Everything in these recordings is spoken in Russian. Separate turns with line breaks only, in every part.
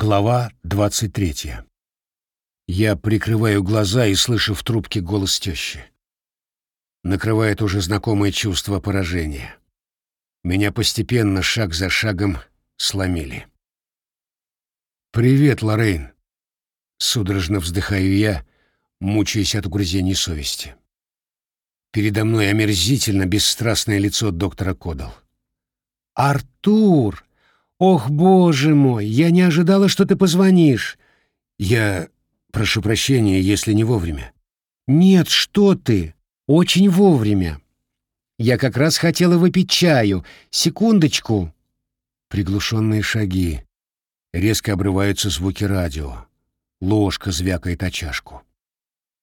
Глава 23. Я прикрываю глаза и слышу в трубке голос тещи. Накрывает уже знакомое чувство поражения. Меня постепенно, шаг за шагом, сломили. «Привет, Лоррейн!» Судорожно вздыхаю я, мучаясь от угрызений совести. Передо мной омерзительно бесстрастное лицо доктора Кодал.
«Артур!» «Ох, боже мой, я не ожидала, что ты позвонишь!»
«Я прошу прощения, если не вовремя».
«Нет, что ты! Очень вовремя! Я как раз хотела выпить чаю. Секундочку!»
Приглушенные шаги. Резко обрываются звуки радио. Ложка звякает о чашку.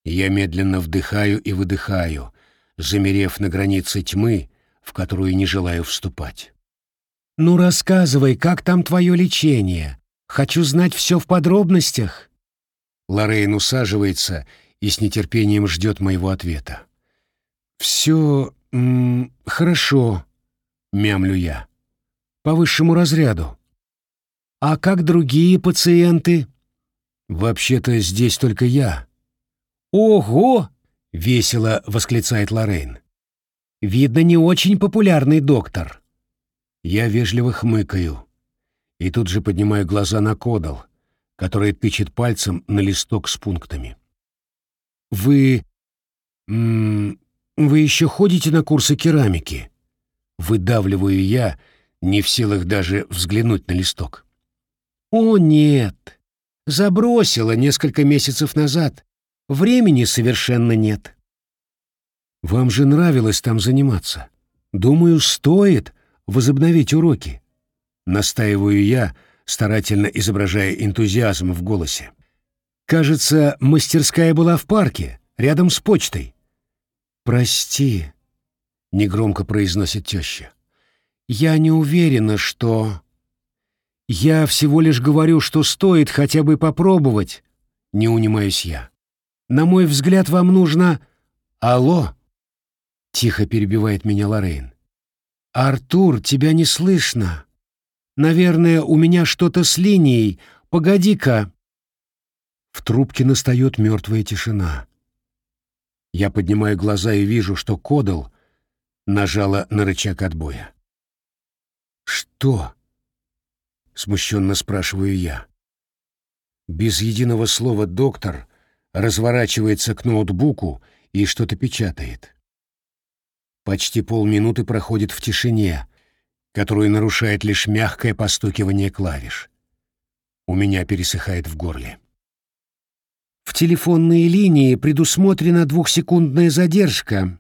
Я медленно вдыхаю и выдыхаю, замерев на границе тьмы, в которую не желаю вступать.
«Ну рассказывай, как там твое лечение? Хочу знать все в подробностях».
Лоррейн усаживается и с нетерпением ждет моего ответа. «Все хорошо», — мямлю я. «По высшему разряду».
«А как другие пациенты?»
«Вообще-то здесь только я».
«Ого!»
— весело восклицает Лоррейн.
«Видно, не очень популярный доктор».
Я вежливо хмыкаю и тут же поднимаю глаза на Кодал, который тычет пальцем на листок с пунктами. «Вы... вы еще ходите на курсы керамики?» Выдавливаю я, не в силах даже взглянуть на листок.
«О, нет! Забросила несколько месяцев назад. Времени совершенно нет».
«Вам же нравилось там заниматься. Думаю, стоит возобновить уроки. Настаиваю я, старательно изображая энтузиазм в голосе. Кажется, мастерская была в парке, рядом с почтой. «Прости», — негромко произносит теща. «Я не уверена, что...» «Я всего лишь говорю, что стоит хотя бы попробовать», — не унимаюсь я. «На мой взгляд, вам нужно...» «Алло?» — тихо перебивает меня Лоррейн. «Артур, тебя не слышно. Наверное, у меня что-то с линией. Погоди-ка». В трубке настает мертвая тишина. Я поднимаю глаза и вижу, что Кодал нажала на рычаг отбоя. «Что?» — смущенно спрашиваю я. Без единого слова доктор разворачивается к ноутбуку и что-то печатает. Почти полминуты проходит в тишине, которую нарушает лишь мягкое постукивание клавиш. У меня пересыхает в горле.
«В телефонные линии предусмотрена двухсекундная задержка»,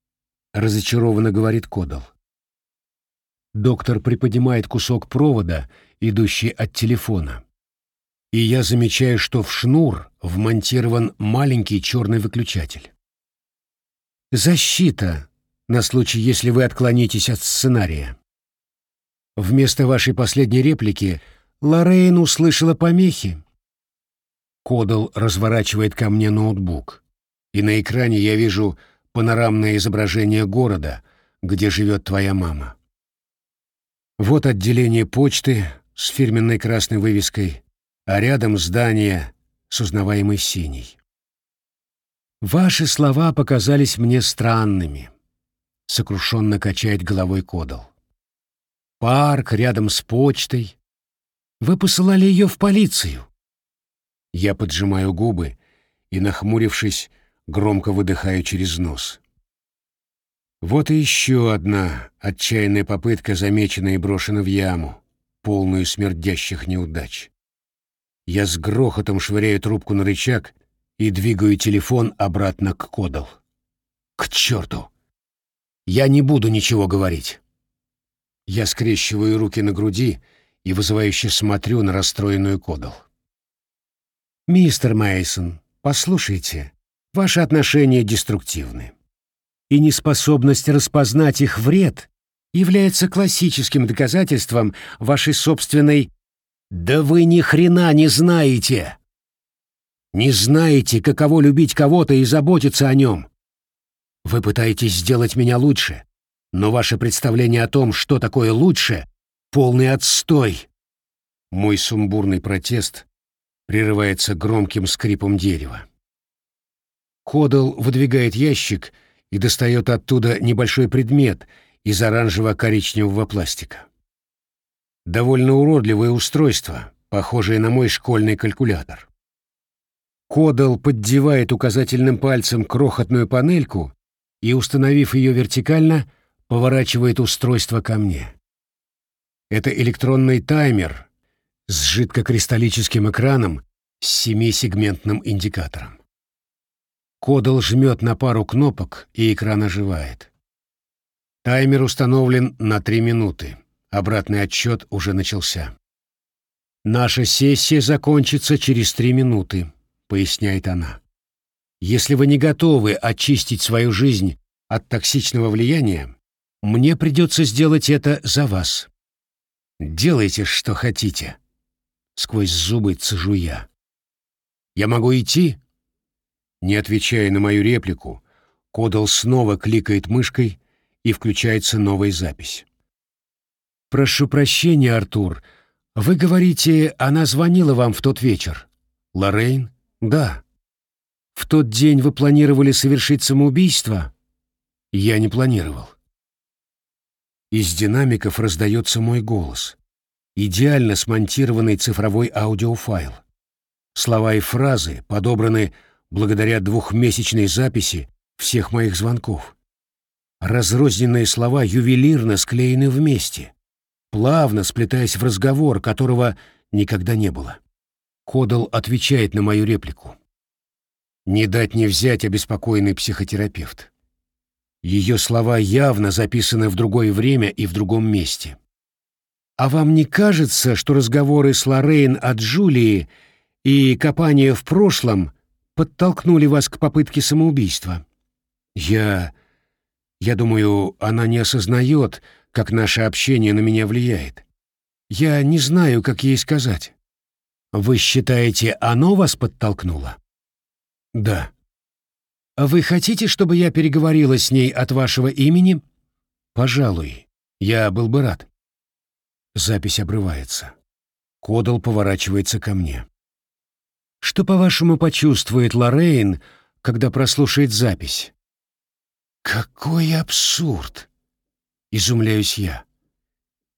— разочарованно говорит Кодал. Доктор приподнимает кусок провода, идущий от телефона. И я замечаю, что в шнур вмонтирован маленький черный выключатель. «Защита», на случай, если вы отклонитесь от сценария. Вместо вашей последней реплики Лоррейн услышала помехи. Кодал разворачивает ко мне ноутбук, и на экране я вижу панорамное изображение города, где живет твоя мама. Вот отделение почты с фирменной красной вывеской, а рядом здание с узнаваемой синей. Ваши слова показались мне странными. — сокрушенно качает головой Кодал. «Парк рядом с почтой. Вы посылали ее в полицию». Я поджимаю губы и, нахмурившись, громко выдыхаю через нос. Вот и еще одна отчаянная попытка замечена и брошена в яму, полную смердящих неудач. Я с грохотом швыряю трубку на рычаг и двигаю телефон обратно к Кодал. К черту! Я не буду ничего говорить. Я скрещиваю руки на груди и вызывающе смотрю на расстроенную Кодал. Мистер Мейсон, послушайте, ваши отношения деструктивны. И неспособность распознать их вред является классическим доказательством вашей собственной «Да вы ни хрена не знаете!» Не знаете, каково любить кого-то и заботиться о нем. Вы пытаетесь сделать меня лучше, но ваше представление о том, что такое лучше, полный отстой.
Мой сумбурный протест прерывается громким скрипом дерева. Ходл выдвигает ящик и достает оттуда небольшой предмет из оранжево-коричневого пластика. Довольно уродливое устройство, похожее на мой школьный калькулятор. Кодал поддевает указательным пальцем крохотную панельку и, установив ее вертикально, поворачивает устройство ко мне. Это электронный таймер с жидкокристаллическим экраном с семисегментным индикатором. Кодал жмет на пару кнопок, и экран оживает. Таймер установлен на три минуты. Обратный отсчет уже начался. «Наша сессия закончится через три минуты», — поясняет она. «Если вы не готовы очистить свою жизнь от токсичного влияния, мне придется сделать это за вас. Делайте, что хотите». Сквозь зубы цежу я. «Я могу идти?» Не отвечая на мою реплику, Кодал снова кликает мышкой, и включается новая запись. «Прошу прощения, Артур. Вы говорите, она звонила вам в тот вечер?» «Лоррейн?» «Да». «В тот день вы планировали совершить самоубийство?» «Я не планировал». Из динамиков раздается мой голос. Идеально смонтированный цифровой аудиофайл. Слова и фразы подобраны благодаря двухмесячной записи всех моих звонков. Разрозненные слова ювелирно склеены вместе, плавно сплетаясь в разговор, которого никогда не было. Кодал отвечает на мою реплику. Не дать не взять обеспокоенный психотерапевт. Ее слова явно записаны в другое время и в другом месте. А вам не кажется, что разговоры с Лоррейн от Джулии и копание в прошлом подтолкнули вас к попытке самоубийства. Я... Я думаю, она не осознает, как наше общение на меня влияет. Я не знаю, как ей сказать. Вы считаете, оно вас подтолкнуло? Да. А вы хотите, чтобы я переговорила с ней от вашего имени? Пожалуй. Я был бы рад. Запись обрывается. Кодал поворачивается ко мне. Что, по-вашему, почувствует Лоррейн, когда прослушает запись? Какой абсурд! Изумляюсь я.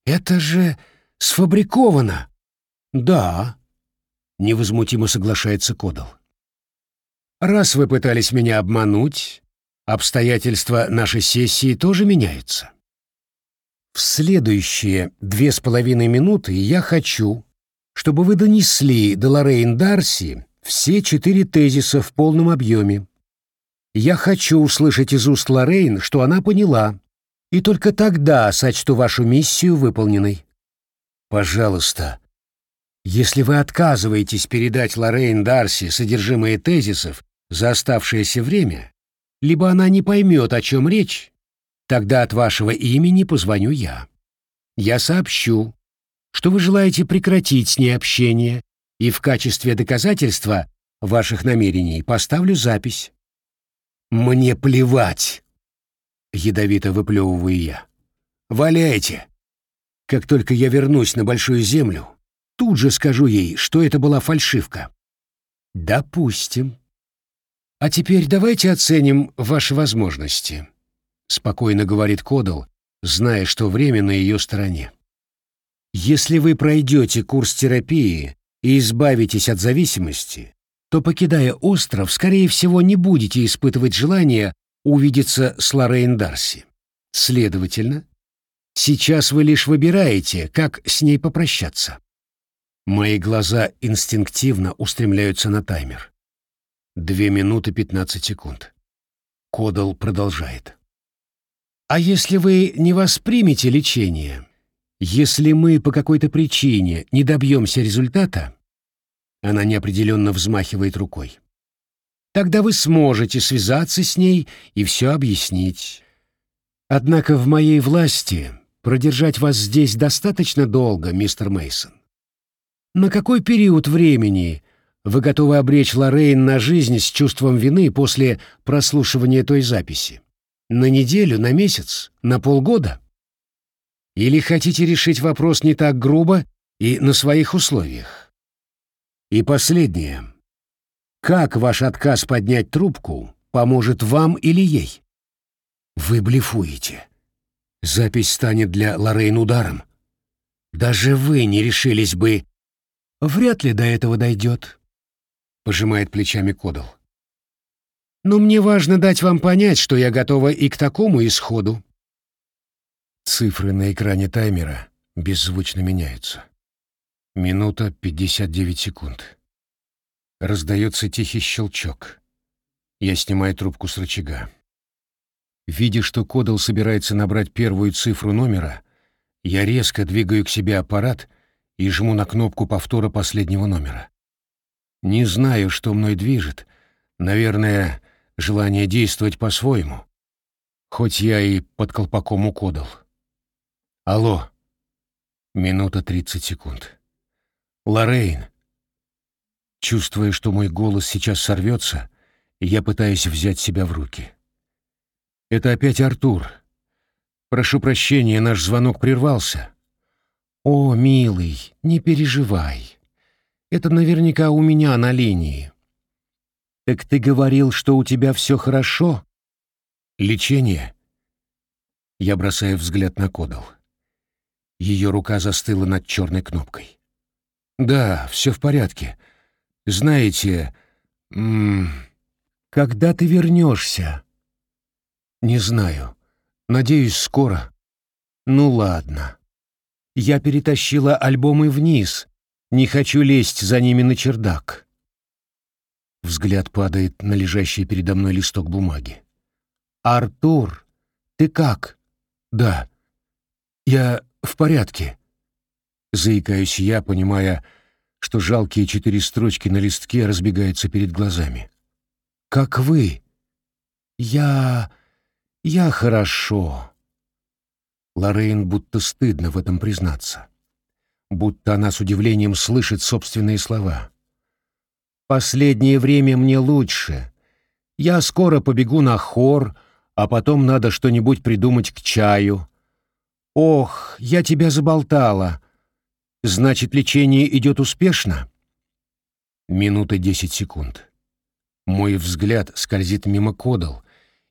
Это же сфабриковано. Да, невозмутимо соглашается Кодал. Раз вы пытались меня обмануть, обстоятельства нашей сессии тоже меняются. В следующие две с половиной минуты я хочу, чтобы вы донесли до Лоррейн Дарси все четыре тезиса в полном объеме. Я хочу услышать из уст Лоррейн, что она поняла, и только тогда сочту вашу миссию выполненной. Пожалуйста, если вы отказываетесь передать Лоррейн Дарси содержимое тезисов за оставшееся время, либо она не поймет, о чем речь, тогда от вашего имени позвоню я. Я сообщу, что вы желаете прекратить с ней общение, и в качестве доказательства ваших намерений поставлю запись. Мне плевать, ядовито выплевываю я. Валяйте. Как только я вернусь на большую землю, тут же скажу ей, что это была фальшивка. Допустим. А теперь давайте оценим ваши возможности, спокойно говорит Кодал, зная, что время на ее стороне. Если вы пройдете курс терапии и избавитесь от зависимости, то, покидая остров, скорее всего, не будете испытывать желание увидеться с Лоррейн Дарси. Следовательно, сейчас вы лишь выбираете, как с ней попрощаться. Мои глаза инстинктивно устремляются на таймер. Две минуты пятнадцать секунд. Кодал продолжает. А если вы не воспримете лечение, если мы по какой-то причине не добьемся результата, она неопределенно взмахивает рукой, тогда вы сможете связаться с ней и все объяснить. Однако в моей власти продержать вас здесь достаточно долго, мистер Мейсон. На какой период времени вы готовы обречь Лоррейн на жизнь с чувством вины после прослушивания той записи? На неделю, на месяц, на полгода? Или хотите решить вопрос не так грубо И на своих условиях. И последнее. Как ваш отказ поднять трубку поможет вам или ей? Вы блефуете. Запись станет для Лоррейн ударом. Даже вы не решились бы... Вряд ли до этого дойдет, — пожимает плечами Кодал. Но мне важно дать вам понять, что я готова и к такому исходу. Цифры на экране таймера беззвучно меняются. Минута пятьдесят девять секунд. Раздается тихий щелчок. Я снимаю трубку с рычага. Видя, что Кодал собирается набрать первую цифру номера, я резко двигаю к себе аппарат и жму на кнопку повтора последнего номера. Не знаю, что мной движет. Наверное, желание действовать по-своему. Хоть я и под колпаком укодал. Алло. Минута тридцать секунд. Лоррейн. Чувствуя, что мой голос сейчас сорвется, я пытаюсь взять себя в руки. Это опять Артур. Прошу прощения, наш звонок прервался. О, милый, не переживай. Это наверняка у меня на линии. Так ты говорил, что у тебя все хорошо? Лечение? Я бросаю взгляд на Кодал. Ее рука застыла над черной кнопкой. Да, все в порядке. Знаете, м -м, когда ты вернешься? Не знаю. Надеюсь, скоро. Ну ладно. Я перетащила альбомы вниз. Не хочу лезть за ними на чердак. Взгляд падает на лежащий передо мной листок бумаги. «Артур, ты как?» «Да. Я в порядке». Заикаюсь я, понимая, что жалкие четыре строчки на листке разбегаются перед глазами. «Как вы?» «Я...» «Я хорошо». Лоррейн будто стыдно в этом признаться. Будто она с удивлением слышит собственные слова. «Последнее время мне лучше. Я скоро побегу на хор, а потом надо что-нибудь придумать к чаю. Ох, я тебя заболтала. Значит, лечение идет успешно?» Минута десять секунд. Мой взгляд скользит мимо кодал,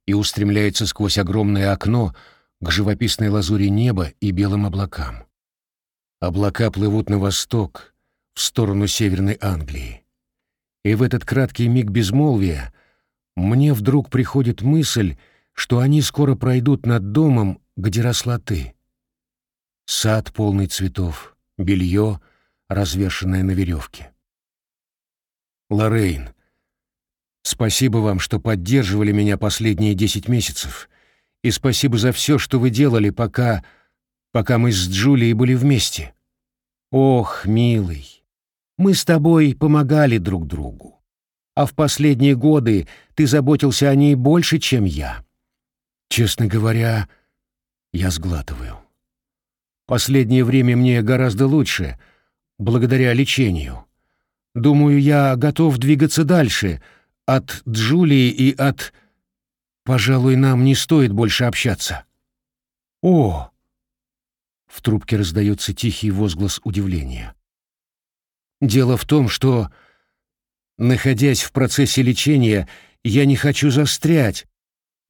и устремляется сквозь огромное окно к живописной лазури неба и белым облакам. Облака плывут на восток, в сторону Северной Англии. И в этот краткий миг безмолвия мне вдруг приходит мысль, что они скоро пройдут над домом, где росла ты. Сад полный цветов, белье, развешанное на веревке. Лоррейн, Спасибо вам, что поддерживали меня последние десять месяцев. И спасибо за все, что вы делали, пока... пока мы с Джулией были вместе. Ох, милый, мы с тобой помогали друг другу. А в последние годы ты заботился о ней больше, чем я. Честно говоря, я сглатываю. Последнее время мне гораздо лучше, благодаря лечению. Думаю, я готов двигаться дальше — от Джулии и от... Пожалуй, нам не стоит больше общаться. О! В трубке раздается тихий возглас удивления. Дело в том, что, находясь в процессе лечения, я не хочу застрять.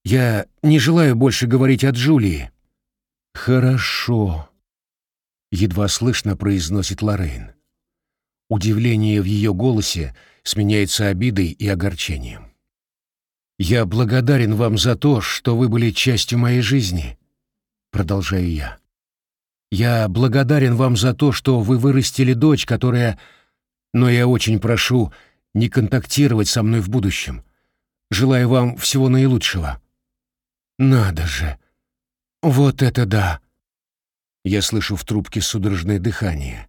Я не желаю больше говорить о Джулии. Хорошо. Едва слышно произносит Лоррейн. Удивление в ее голосе сменяется обидой и огорчением. «Я благодарен вам за то, что вы были частью моей жизни», — продолжаю я. «Я благодарен вам за то, что вы вырастили дочь, которая... Но я очень прошу не контактировать со мной в будущем. Желаю вам всего наилучшего». «Надо же! Вот это да!» Я слышу в трубке судорожное дыхание,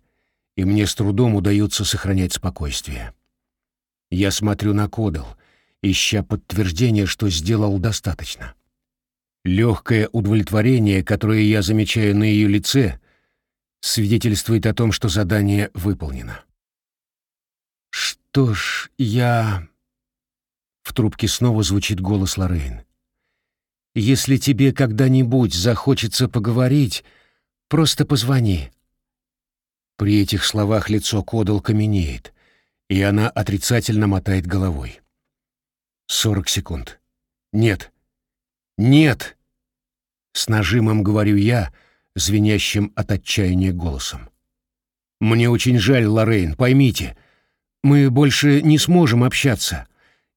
и мне с трудом удается сохранять спокойствие. Я смотрю на Кодал, ища подтверждение, что сделал достаточно. Легкое удовлетворение, которое я замечаю на ее лице, свидетельствует о том, что задание выполнено. «Что ж, я...» В трубке снова звучит голос Лоррейн. «Если тебе когда-нибудь захочется поговорить, просто позвони. При этих словах лицо Кодал каменеет, и она отрицательно мотает головой. Сорок секунд. Нет. Нет! С нажимом говорю я, звенящим от отчаяния голосом. Мне очень жаль, Лоррейн, поймите. Мы больше не сможем общаться.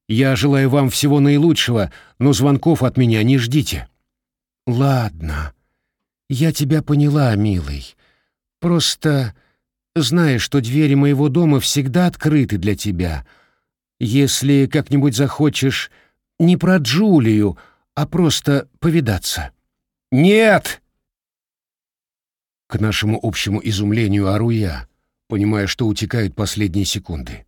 Я желаю вам всего наилучшего, но звонков от меня не ждите. Ладно. Я тебя поняла, милый. Просто знаешь, что двери моего дома всегда открыты для тебя. Если как-нибудь захочешь не про Джулию, а просто повидаться. Нет! К нашему общему изумлению ору я, понимая, что утекают последние секунды.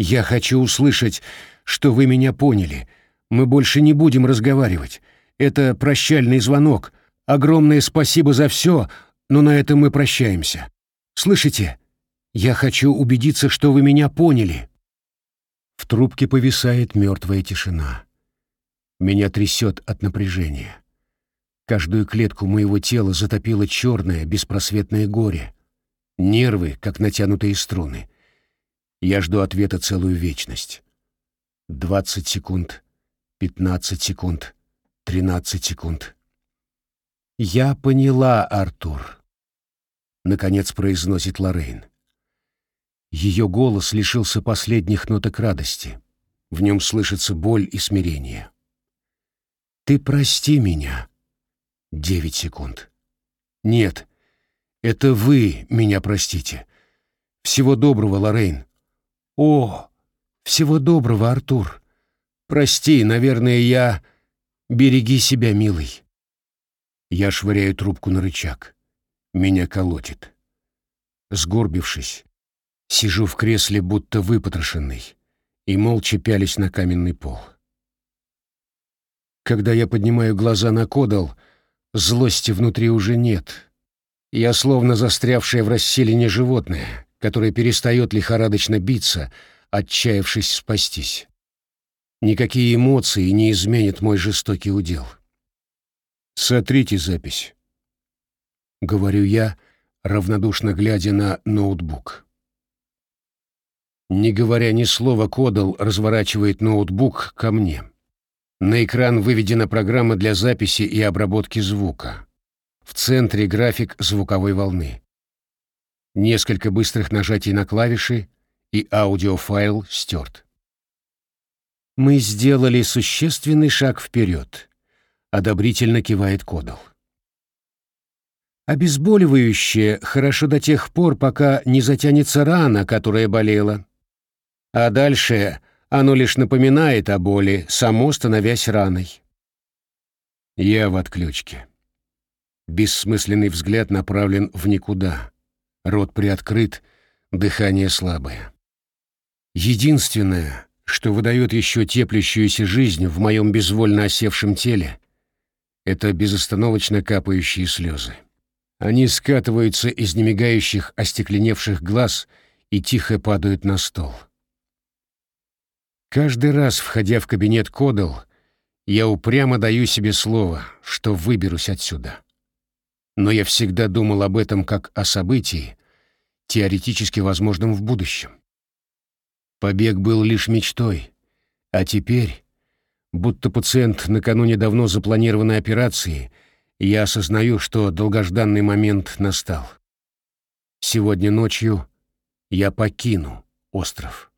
Я хочу услышать, что вы меня поняли. Мы больше не будем разговаривать. Это прощальный звонок. Огромное спасибо за все, но на этом мы прощаемся. Слышите? Я хочу убедиться, что вы меня поняли. В трубке повисает мертвая тишина. Меня трясет от напряжения. Каждую клетку моего тела затопило черное, беспросветное горе. Нервы, как натянутые струны. Я жду ответа целую вечность. Двадцать секунд, пятнадцать секунд, тринадцать секунд. «Я поняла, Артур», — наконец произносит Лоррейн. Ее голос лишился последних ноток радости. В нем слышится боль и смирение. «Ты прости меня», Девять секунд. Нет, это вы меня простите. Всего доброго, Лорейн. О, всего доброго, Артур. Прости, наверное, я... Береги себя, милый. Я швыряю трубку на рычаг. Меня колотит. Сгорбившись, сижу в кресле, будто выпотрошенный, и молча пялись на каменный пол. Когда я поднимаю глаза на Кодал, Злости внутри уже нет. Я словно застрявшее в расселине животное, которое перестает лихорадочно биться, отчаявшись спастись. Никакие эмоции не изменят мой жестокий удел. «Сотрите запись», — говорю я, равнодушно глядя на ноутбук. Не говоря ни слова, Кодал разворачивает ноутбук ко мне. На экран выведена программа для записи и обработки звука. В центре график звуковой волны. Несколько быстрых нажатий на клавиши, и аудиофайл стерт. «Мы сделали существенный шаг вперед», — одобрительно кивает Кодал. «Обезболивающее хорошо до тех пор, пока не затянется рана, которая болела. А дальше оно лишь напоминает о боли, само становясь раной. Я в отключке. Бессмысленный взгляд направлен в никуда. Рот приоткрыт, дыхание слабое. Единственное, что выдает еще теплящуюся жизнь в моем безвольно осевшем теле, это безостановочно капающие слезы. Они скатываются из немигающих остекленевших глаз и тихо падают на стол. Каждый раз, входя в кабинет Кодал, я упрямо даю себе слово, что выберусь отсюда. Но я всегда думал об этом как о событии, теоретически возможном в будущем. Побег был лишь мечтой, а теперь, будто пациент накануне давно запланированной операции, я осознаю, что долгожданный момент настал. Сегодня ночью я покину остров.